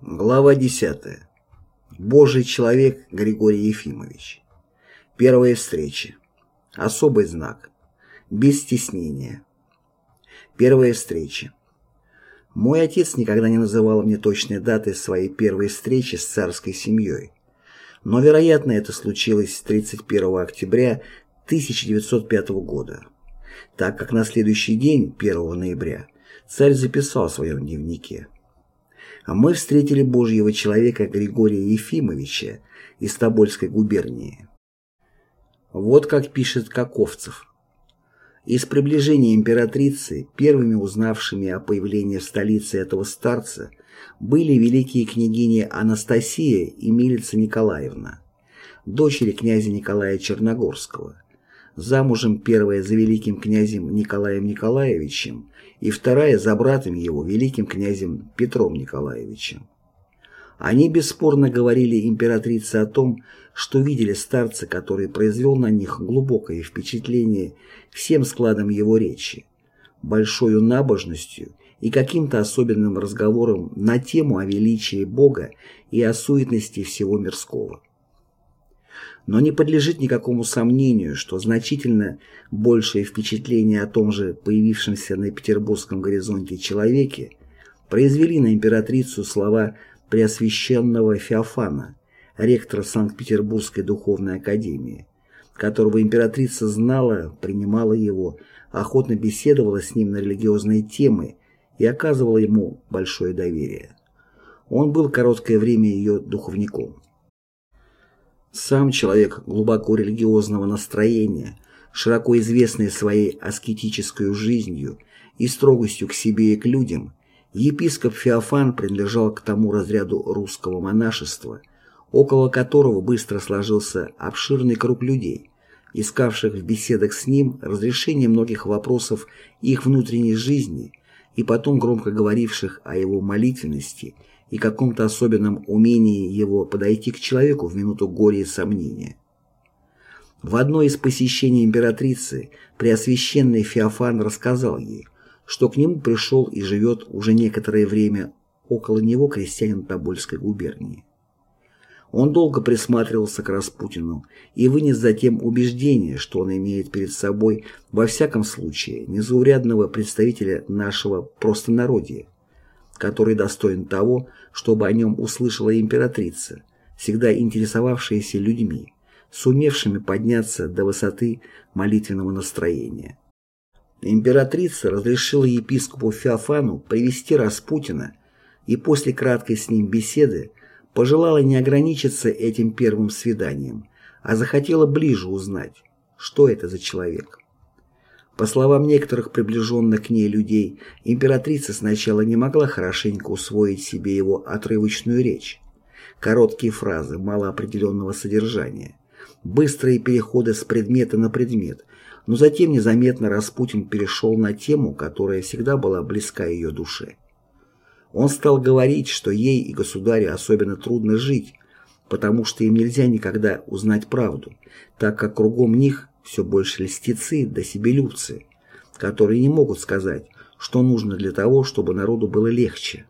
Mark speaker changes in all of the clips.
Speaker 1: Глава 10. Божий человек Григорий Ефимович. Первая встреча. Особый знак. Без стеснения. Первая встреча. Мой отец никогда не называл мне точной даты своей первой встречи с царской семьей. Но, вероятно, это случилось 31 октября 1905 года, так как на следующий день, 1 ноября, царь записал в своем дневнике мы встретили Божьего человека Григория Ефимовича из Тобольской губернии. Вот как пишет Каковцев. Из приближения императрицы, первыми узнавшими о появлении в столице этого старца, были великие княгини Анастасия и Милица Николаевна, дочери князя Николая Черногорского, замужем первая за великим князем Николаем Николаевичем и вторая за братом его, великим князем Петром Николаевичем. Они бесспорно говорили императрице о том, что видели старца, который произвел на них глубокое впечатление всем складом его речи, большой набожностью и каким-то особенным разговором на тему о величии Бога и о суетности всего мирского. Но не подлежит никакому сомнению, что значительно большее впечатление о том же появившемся на петербургском горизонте человеке произвели на императрицу слова Преосвященного Феофана, ректора Санкт-Петербургской духовной академии, которого императрица знала, принимала его, охотно беседовала с ним на религиозные темы и оказывала ему большое доверие. Он был короткое время ее духовником. Сам человек глубоко религиозного настроения, широко известный своей аскетической жизнью и строгостью к себе и к людям, епископ Феофан принадлежал к тому разряду русского монашества, около которого быстро сложился обширный круг людей, искавших в беседах с ним разрешение многих вопросов их внутренней жизни и потом громко говоривших о его молитвенности и каком-то особенном умении его подойти к человеку в минуту горя и сомнения. В одно из посещений императрицы Преосвященный Феофан рассказал ей, что к нему пришел и живет уже некоторое время около него крестьянин Тобольской губернии. Он долго присматривался к Распутину и вынес затем убеждение, что он имеет перед собой во всяком случае незаурядного представителя нашего простонародия, который достоин того, чтобы о нем услышала императрица, всегда интересовавшаяся людьми, сумевшими подняться до высоты молитвенного настроения. Императрица разрешила епископу Феофану привести Распутина и после краткой с ним беседы пожелала не ограничиться этим первым свиданием, а захотела ближе узнать, что это за человек. По словам некоторых приближенных к ней людей, императрица сначала не могла хорошенько усвоить себе его отрывочную речь. Короткие фразы малоопределенного содержания, быстрые переходы с предмета на предмет, но затем незаметно Распутин перешел на тему, которая всегда была близка ее душе. Он стал говорить, что ей и государю особенно трудно жить, потому что им нельзя никогда узнать правду, так как кругом них все больше льстецы да себелюбцы, которые не могут сказать, что нужно для того, чтобы народу было легче.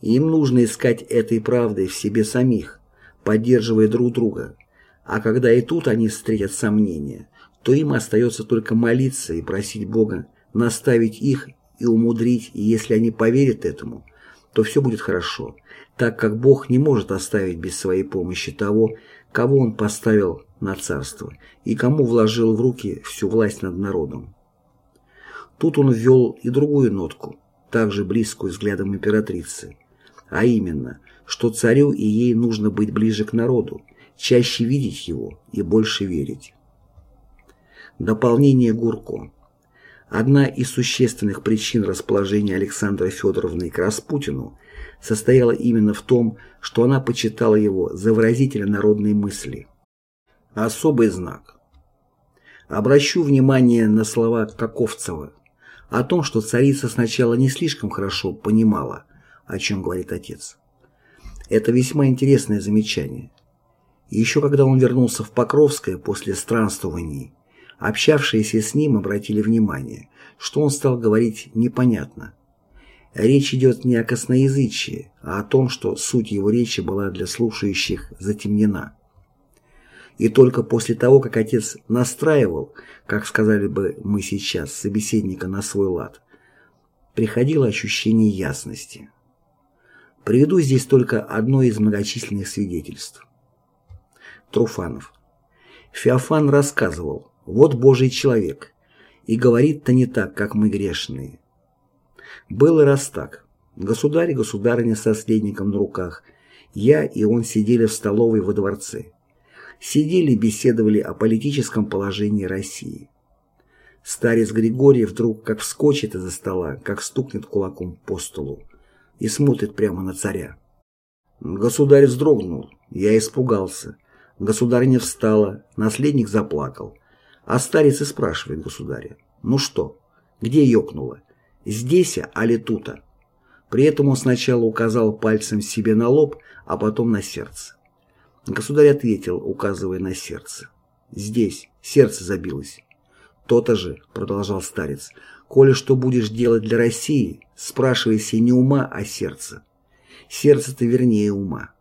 Speaker 1: Им нужно искать этой правды в себе самих, поддерживая друг друга, а когда и тут они встретят сомнения, то им остается только молиться и просить Бога наставить их и умудрить, и если они поверят этому, то все будет хорошо, так как Бог не может оставить без своей помощи того, кого Он поставил на царство и кому вложил в руки всю власть над народом. Тут он ввел и другую нотку, также близкую взглядом императрицы, а именно, что царю и ей нужно быть ближе к народу, чаще видеть его и больше верить. Дополнение Гурко. Одна из существенных причин расположения Александра Федоровны к Распутину состояла именно в том, что она почитала его за выразителя народной мысли – Особый знак. Обращу внимание на слова Каковцева о том, что царица сначала не слишком хорошо понимала, о чем говорит отец. Это весьма интересное замечание. Еще когда он вернулся в Покровское после странствований, общавшиеся с ним обратили внимание, что он стал говорить непонятно. Речь идет не о косноязычии, а о том, что суть его речи была для слушающих затемнена. И только после того, как отец настраивал, как сказали бы мы сейчас, собеседника на свой лад, приходило ощущение ясности. Приведу здесь только одно из многочисленных свидетельств. Труфанов. Феофан рассказывал, вот Божий человек, и говорит-то не так, как мы грешные. Было раз так. Государь и государыня с наследником на руках, я и он сидели в столовой во дворце. Сидели и беседовали о политическом положении России. Старец Григорий вдруг как вскочит из-за стола, как стукнет кулаком по столу и смотрит прямо на царя. Государь вздрогнул, я испугался. Государыня встала, наследник заплакал. А старец и спрашивает государя, ну что, где ёкнуло, здесь, а ли тута? При этом он сначала указал пальцем себе на лоб, а потом на сердце. Государь ответил, указывая на сердце. «Здесь. Сердце забилось». «То-то же», — продолжал старец, — «коли что будешь делать для России, спрашивайся не ума, а сердца. Сердце-то вернее ума».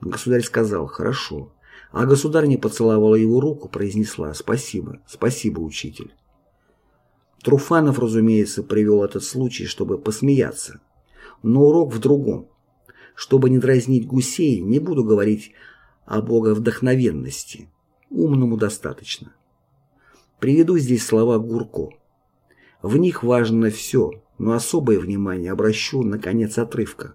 Speaker 1: Государь сказал «Хорошо». А государь не поцеловала его руку, произнесла «Спасибо, спасибо, учитель». Труфанов, разумеется, привел этот случай, чтобы посмеяться. Но урок в другом. Чтобы не дразнить гусей, не буду говорить о боговдохновенности. Умному достаточно. Приведу здесь слова Гурко. В них важно все, но особое внимание обращу на конец отрывка.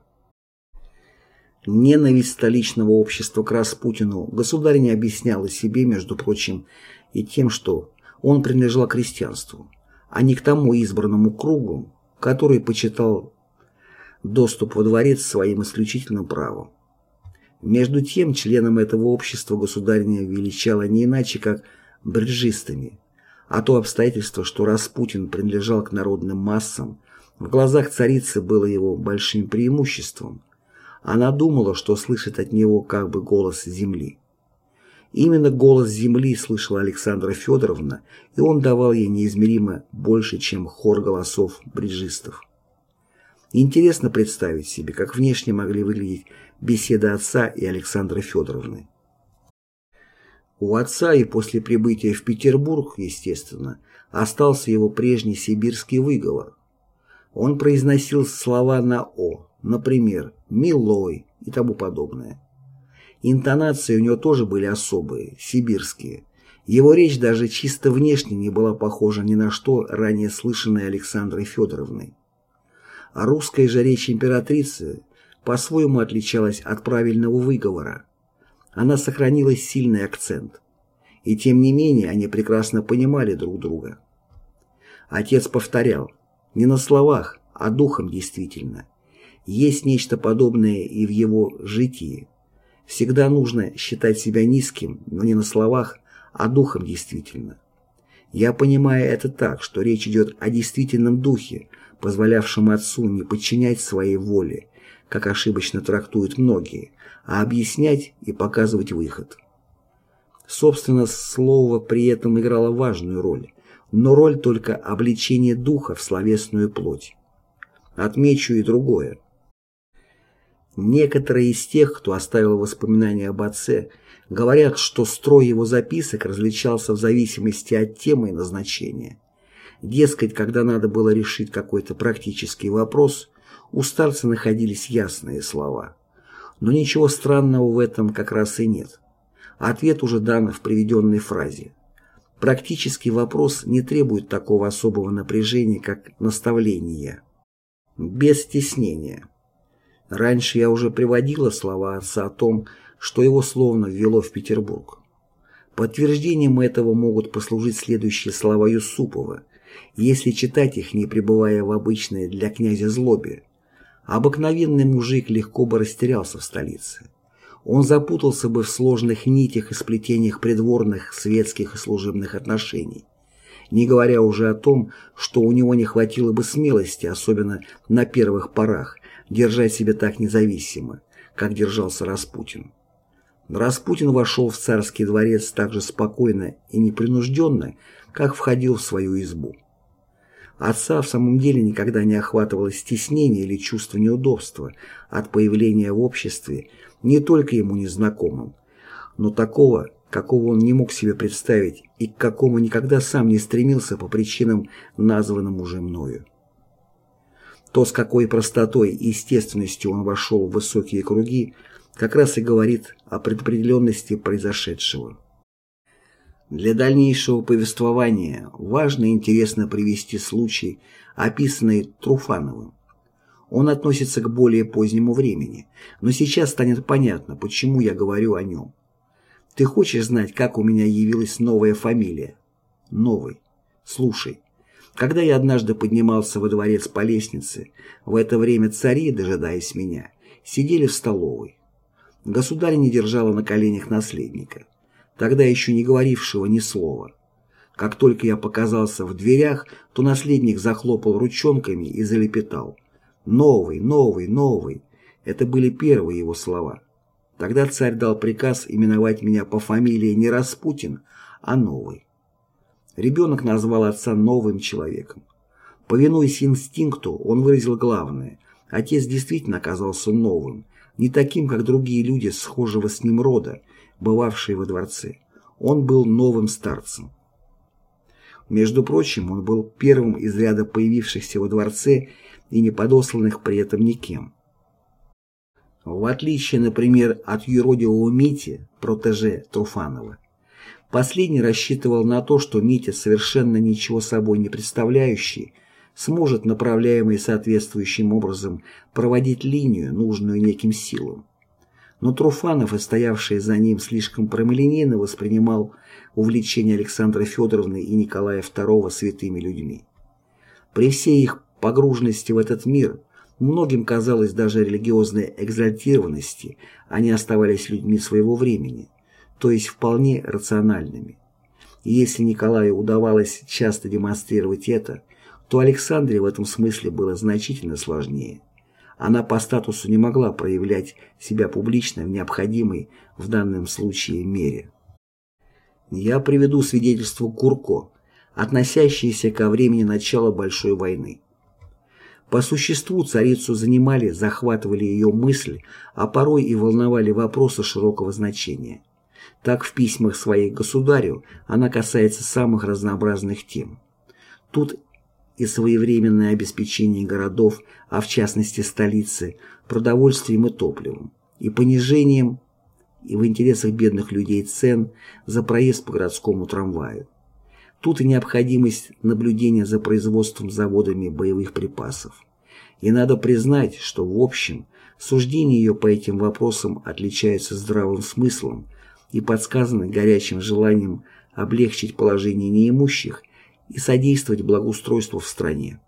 Speaker 1: Ненависть столичного общества к Распутину государь не объясняла себе, между прочим, и тем, что он принадлежал крестьянству, а не к тому избранному кругу, который почитал доступ во дворец своим исключительным правом. Между тем, членам этого общества государиня величала не иначе, как бриджистами, а то обстоятельство, что Распутин принадлежал к народным массам, в глазах царицы было его большим преимуществом, она думала, что слышит от него как бы голос земли. Именно голос земли слышала Александра Федоровна, и он давал ей неизмеримо больше, чем хор голосов бриджистов. Интересно представить себе, как внешне могли выглядеть беседы отца и Александры Федоровны. У отца и после прибытия в Петербург, естественно, остался его прежний сибирский выговор. Он произносил слова на «о», например, «милой» и тому подобное. Интонации у него тоже были особые, сибирские. Его речь даже чисто внешне не была похожа ни на что ранее слышанной Александрой Федоровной. А русская же речь императрицы по-своему отличалась от правильного выговора. Она сохранила сильный акцент. И тем не менее они прекрасно понимали друг друга. Отец повторял, не на словах, а духом действительно – есть нечто подобное и в его житии. Всегда нужно считать себя низким, но не на словах, а духом действительно. Я понимаю это так, что речь идет о действительном духе, позволявшем отцу не подчинять своей воле, как ошибочно трактуют многие, а объяснять и показывать выход. Собственно, слово при этом играло важную роль, но роль только обличения духа в словесную плоть. Отмечу и другое. Некоторые из тех, кто оставил воспоминания об отце, говорят, что строй его записок различался в зависимости от темы и назначения. Дескать, когда надо было решить какой-то практический вопрос, у старца находились ясные слова. Но ничего странного в этом как раз и нет. Ответ уже дан в приведенной фразе. Практический вопрос не требует такого особого напряжения, как наставление. Без стеснения. Раньше я уже приводила слова отца о том, что его словно ввело в Петербург. Подтверждением этого могут послужить следующие слова Юсупова, если читать их, не пребывая в обычной для князя злобе. Обыкновенный мужик легко бы растерялся в столице. Он запутался бы в сложных нитях и сплетениях придворных, светских и служебных отношений. Не говоря уже о том, что у него не хватило бы смелости, особенно на первых порах, держать себя так независимо, как держался Распутин. Распутин вошел в царский дворец так же спокойно и непринужденно, как входил в свою избу. Отца в самом деле никогда не охватывало стеснение или чувство неудобства от появления в обществе не только ему незнакомым, но такого, какого он не мог себе представить и к какому никогда сам не стремился по причинам, названным уже мною. То, с какой простотой и естественностью он вошел в высокие круги, как раз и говорит о предопределенности произошедшего. Для дальнейшего повествования важно и интересно привести случай, описанный Труфановым. Он относится к более позднему времени, но сейчас станет понятно, почему я говорю о нем. Ты хочешь знать, как у меня явилась новая фамилия? Новый. Слушай, когда я однажды поднимался во дворец по лестнице, в это время цари, дожидаясь меня, сидели в столовой. Государь не держала на коленях наследника тогда еще не говорившего ни слова. Как только я показался в дверях, то наследник захлопал ручонками и залепетал. «Новый, новый, новый!» Это были первые его слова. Тогда царь дал приказ именовать меня по фамилии не Распутин, а Новый. Ребенок назвал отца новым человеком. Повинуясь инстинкту, он выразил главное. Отец действительно оказался новым, не таким, как другие люди схожего с ним рода, бывавший во дворце. Он был новым старцем. Между прочим, он был первым из ряда появившихся во дворце и не подосланных при этом никем. В отличие, например, от юродивого Мити, протеже Труфанова, последний рассчитывал на то, что Митя, совершенно ничего собой не представляющий, сможет, направляемый соответствующим образом, проводить линию, нужную неким силам но Труфанов и стоявший за ним слишком прямолинейно воспринимал увлечение Александра Федоровны и Николая II святыми людьми. При всей их погруженности в этот мир, многим казалось даже религиозной экзальтированности, они оставались людьми своего времени, то есть вполне рациональными. И если Николаю удавалось часто демонстрировать это, то Александре в этом смысле было значительно сложнее она по статусу не могла проявлять себя публично в необходимой в данном случае мере. Я приведу свидетельство Курко, относящееся ко времени начала Большой войны. По существу царицу занимали, захватывали ее мысли, а порой и волновали вопросы широкого значения. Так в письмах своих государю она касается самых разнообразных тем. Тут и своевременное обеспечение городов, а в частности столицы, продовольствием и топливом, и понижением и в интересах бедных людей цен за проезд по городскому трамваю. Тут и необходимость наблюдения за производством заводами боевых припасов. И надо признать, что в общем суждения ее по этим вопросам отличаются здравым смыслом и подсказаны горячим желанием облегчить положение неимущих и содействовать благоустройству в стране.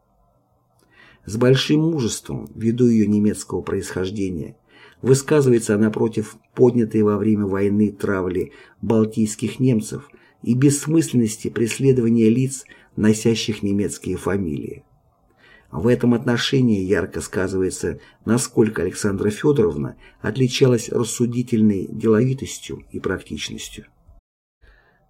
Speaker 1: С большим мужеством, ввиду ее немецкого происхождения, высказывается она против поднятой во время войны травли балтийских немцев и бессмысленности преследования лиц, носящих немецкие фамилии. В этом отношении ярко сказывается, насколько Александра Федоровна отличалась рассудительной деловитостью и практичностью.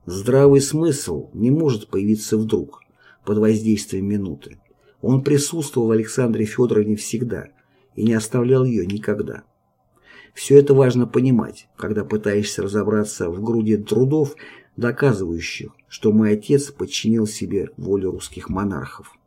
Speaker 1: Здравый смысл не может появиться вдруг, под воздействием минуты. Он присутствовал в Александре Федоровне всегда и не оставлял ее никогда. Все это важно понимать, когда пытаешься разобраться в груди трудов, доказывающих, что мой отец подчинил себе волю русских монархов.